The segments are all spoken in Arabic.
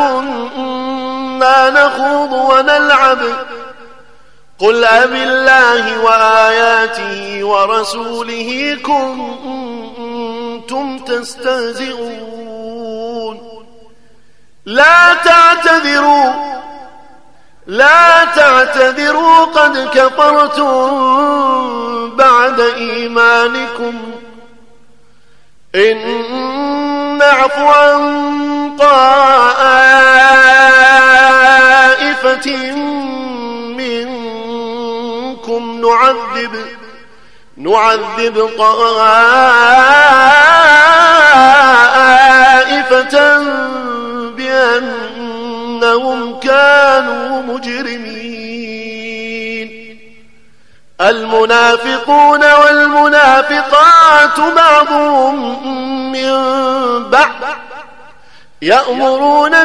كنا نخوض ونلعب. قل أب الله وآياته ورسوله كنتم تستهزئون. لا تعتذروا لا تعتذروا قد كفرتم بعد إيمانكم. إن منكم نعذب نعذب طائفة بأنهم كانوا مجرمين. المنافقون والمنافقات بعضهم من بعض يأمرون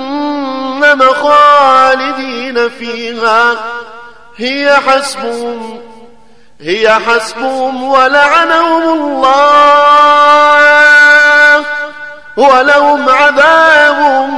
جهنم خالدين فيها. هي حسبهم هي حسبهم ولعنهم الله ولهم عذاب